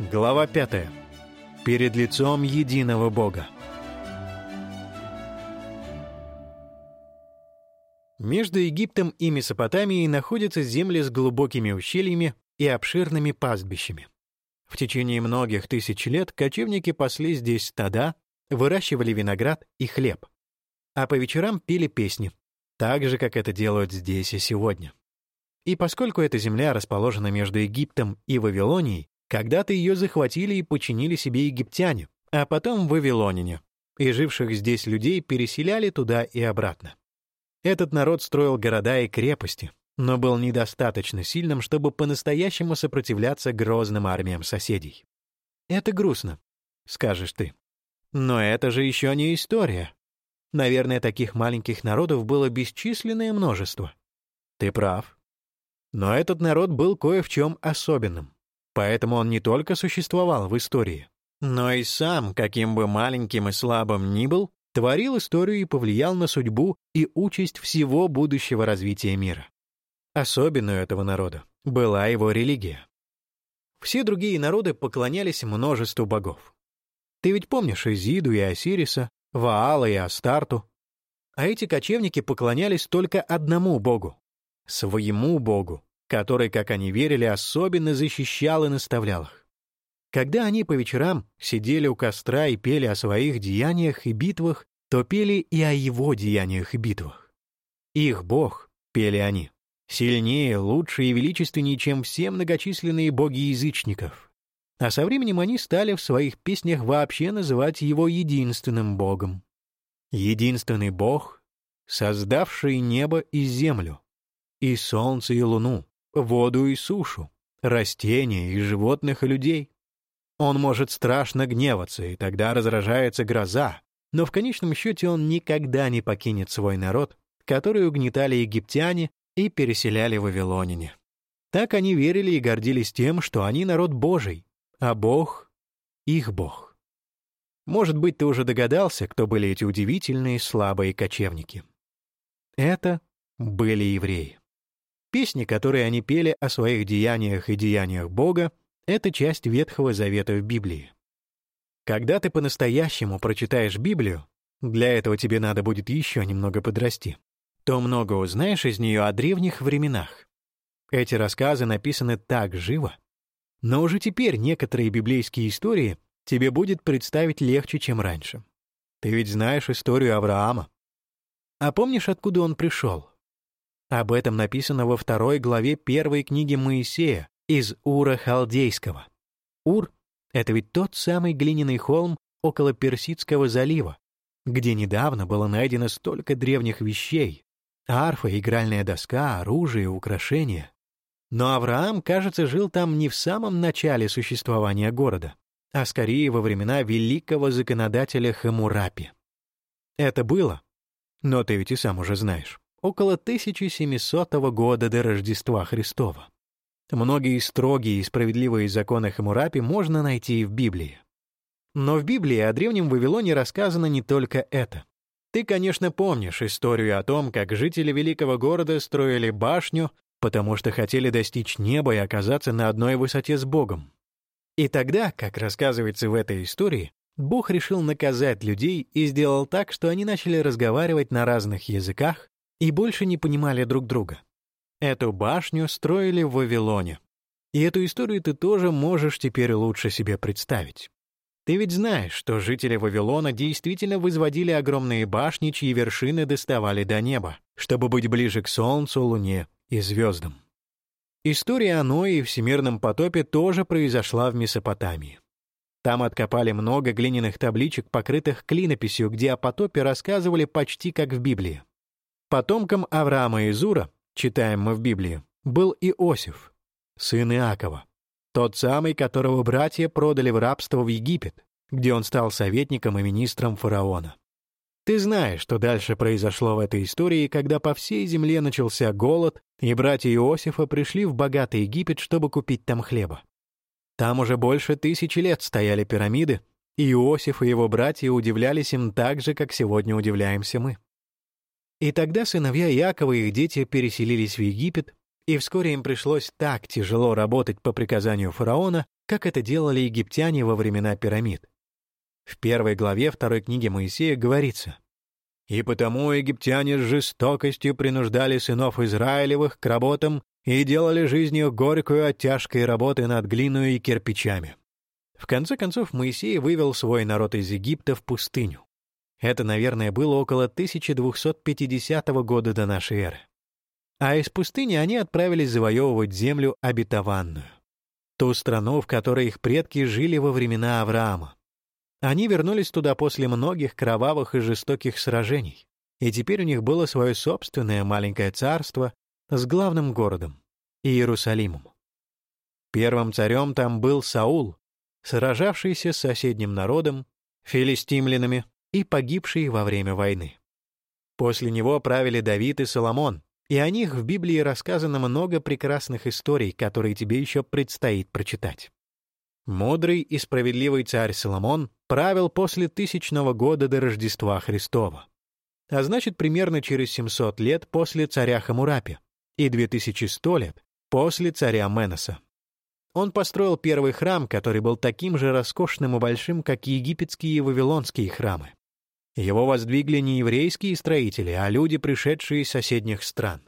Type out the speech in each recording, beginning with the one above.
Глава 5. Перед лицом единого Бога. Между Египтом и Месопотамией находятся земли с глубокими ущельями и обширными пастбищами. В течение многих тысяч лет кочевники пасли здесь стада, выращивали виноград и хлеб, а по вечерам пели песни, так же, как это делают здесь и сегодня. И поскольку эта земля расположена между Египтом и Вавилонией, когда-то ее захватили и подчинили себе египтяне, а потом вавилоняне, и живших здесь людей переселяли туда и обратно. Этот народ строил города и крепости, но был недостаточно сильным, чтобы по-настоящему сопротивляться грозным армиям соседей. Это грустно, скажешь ты. Но это же еще не история. Наверное, таких маленьких народов было бесчисленное множество. Ты прав. Но этот народ был кое в чем особенным. Поэтому он не только существовал в истории, но и сам, каким бы маленьким и слабым ни был, творил историю и повлиял на судьбу и участь всего будущего развития мира. Особенной этого народа была его религия. Все другие народы поклонялись множеству богов. Ты ведь помнишь Изиду и Осириса, Ваала и Астарту? А эти кочевники поклонялись только одному богу — своему богу, который, как они верили, особенно защищал и наставлял их. Когда они по вечерам сидели у костра и пели о своих деяниях и битвах, то пели и о его деяниях и битвах. Их бог, пели они, сильнее, лучше и величественнее, чем все многочисленные боги язычников. А со временем они стали в своих песнях вообще называть его единственным богом. Единственный бог, создавший небо и землю, и солнце и луну, воду и сушу, растения и животных и людей. Он может страшно гневаться, и тогда разражается гроза, но в конечном счете он никогда не покинет свой народ, который угнетали египтяне и переселяли вавилоняне. Так они верили и гордились тем, что они народ Божий, а Бог — их Бог. Может быть, ты уже догадался, кто были эти удивительные слабые кочевники. Это были евреи. Песни, которые они пели о своих деяниях и деяниях Бога, это часть Ветхого Завета в Библии. Когда ты по-настоящему прочитаешь Библию, для этого тебе надо будет еще немного подрасти, то много узнаешь из нее о древних временах. Эти рассказы написаны так живо, но уже теперь некоторые библейские истории тебе будет представить легче, чем раньше. Ты ведь знаешь историю Авраама. А помнишь, откуда он пришел? Об этом написано во второй главе первой книги Моисея из Ура Халдейского. Ур — это ведь тот самый глиняный холм около Персидского залива, где недавно было найдено столько древних вещей — арфа, игральная доска, оружие, украшения. Но Авраам, кажется, жил там не в самом начале существования города, а скорее во времена великого законодателя Хамурапи. Это было, но ты ведь и сам уже знаешь около 1700 года до Рождества Христова. Многие строгие и справедливые законы Хамурапи можно найти и в Библии. Но в Библии о древнем Вавилоне рассказано не только это. Ты, конечно, помнишь историю о том, как жители великого города строили башню, потому что хотели достичь неба и оказаться на одной высоте с Богом. И тогда, как рассказывается в этой истории, Бог решил наказать людей и сделал так, что они начали разговаривать на разных языках, и больше не понимали друг друга. Эту башню строили в Вавилоне. И эту историю ты тоже можешь теперь лучше себе представить. Ты ведь знаешь, что жители Вавилона действительно возводили огромные башни, чьи вершины доставали до неба, чтобы быть ближе к Солнцу, Луне и звездам. История о Ное и всемирном потопе тоже произошла в Месопотамии. Там откопали много глиняных табличек, покрытых клинописью, где о потопе рассказывали почти как в Библии. Потомком Авраама и Зура, читаем мы в Библии, был Иосиф, сын Иакова, тот самый, которого братья продали в рабство в Египет, где он стал советником и министром фараона. Ты знаешь, что дальше произошло в этой истории, когда по всей земле начался голод, и братья Иосифа пришли в богатый Египет, чтобы купить там хлеба. Там уже больше тысячи лет стояли пирамиды, и Иосиф и его братья удивлялись им так же, как сегодня удивляемся мы. И тогда сыновья Якова и их дети переселились в Египет, и вскоре им пришлось так тяжело работать по приказанию фараона, как это делали египтяне во времена пирамид. В первой главе второй книги Моисея говорится «И потому египтяне с жестокостью принуждали сынов Израилевых к работам и делали жизнь их горькую от тяжкой работы над глиной и кирпичами». В конце концов Моисей вывел свой народ из Египта в пустыню. Это, наверное, было около 1250 года до нашей эры. А из пустыни они отправились завоевывать землю обетованную, ту страну, в которой их предки жили во времена Авраама. Они вернулись туда после многих кровавых и жестоких сражений, и теперь у них было свое собственное маленькое царство с главным городом — Иерусалимом. Первым царем там был Саул, сражавшийся с соседним народом, филистимлянами, и погибший во время войны. После него правили Давид и Соломон, и о них в Библии рассказано много прекрасных историй, которые тебе еще предстоит прочитать. Мудрый и справедливый царь Соломон правил после тысячного года до Рождества Христова, а значит, примерно через 700 лет после царя Хамурапи и 2100 лет после царя Меноса. Он построил первый храм, который был таким же роскошным и большим, как египетские и вавилонские храмы. Его воздвигли не еврейские строители, а люди, пришедшие из соседних стран.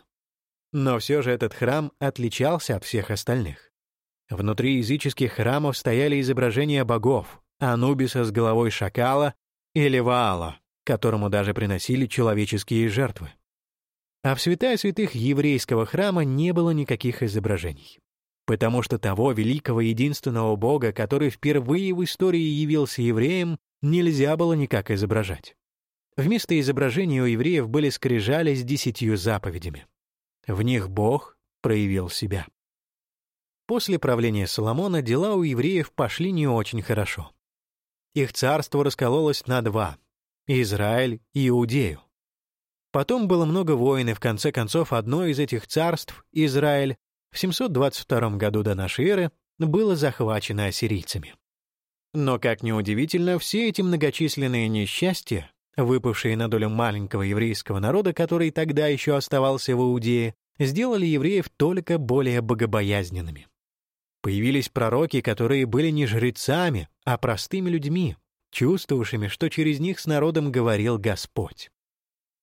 Но все же этот храм отличался от всех остальных. Внутри языческих храмов стояли изображения богов, Анубиса с головой шакала или Ваала, которому даже приносили человеческие жертвы. А в святая святых еврейского храма не было никаких изображений. Потому что того великого единственного Бога, который впервые в истории явился евреем, нельзя было никак изображать. Вместо изображения у евреев были скрижали с десятью заповедями. В них Бог проявил себя. После правления Соломона дела у евреев пошли не очень хорошо. Их царство раскололось на два — Израиль и Иудею. Потом было много войн, и в конце концов одно из этих царств, Израиль, в 722 году до нашей эры было захвачено ассирийцами. Но, как ни удивительно, все эти многочисленные несчастья, выпавшие на долю маленького еврейского народа, который тогда еще оставался в Иудее, сделали евреев только более богобоязненными. Появились пророки, которые были не жрецами, а простыми людьми, чувствовавшими, что через них с народом говорил Господь.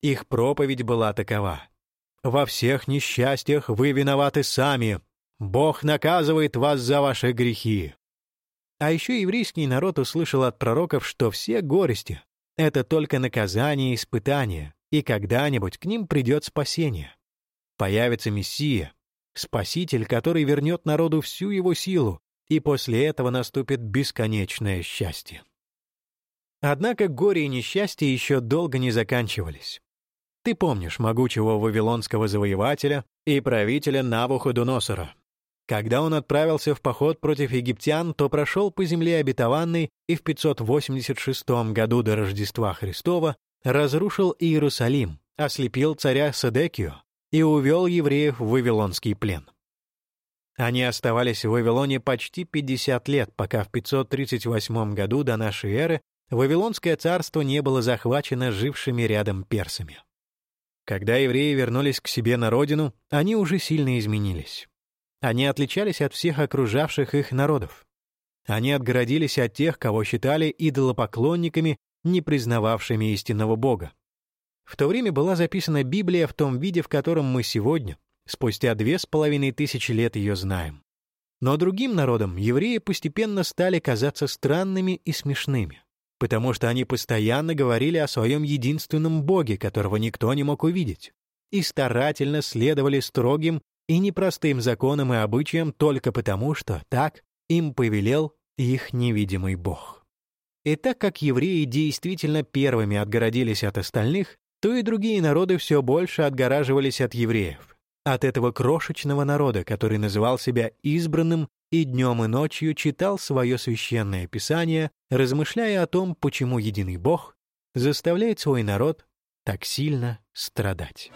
Их проповедь была такова. «Во всех несчастьях вы виноваты сами. Бог наказывает вас за ваши грехи. А еще еврейский народ услышал от пророков, что все горести — это только наказание и испытание, и когда-нибудь к ним придет спасение. Появится Мессия, Спаситель, который вернет народу всю его силу, и после этого наступит бесконечное счастье. Однако горе и несчастье еще долго не заканчивались. Ты помнишь могучего вавилонского завоевателя и правителя Навуходоносора, когда он отправился в поход против египтян, то прошел по земле обетованной и в 586 году до Рождества Христова разрушил Иерусалим, ослепил царя Седекию и увел евреев в Вавилонский плен. Они оставались в Вавилоне почти 50 лет, пока в 538 году до нашей эры Вавилонское царство не было захвачено жившими рядом персами. Когда евреи вернулись к себе на родину, они уже сильно изменились. Они отличались от всех окружавших их народов. Они отгородились от тех, кого считали идолопоклонниками, не признававшими истинного Бога. В то время была записана Библия в том виде, в котором мы сегодня, спустя две с половиной тысячи лет ее знаем. Но другим народам евреи постепенно стали казаться странными и смешными, потому что они постоянно говорили о своем единственном Боге, которого никто не мог увидеть, и старательно следовали строгим и непростым законам и обычаям только потому, что так им повелел их невидимый Бог. И так как евреи действительно первыми отгородились от остальных, то и другие народы все больше отгораживались от евреев, от этого крошечного народа, который называл себя избранным и днем и ночью читал свое священное писание, размышляя о том, почему единый Бог заставляет свой народ так сильно страдать.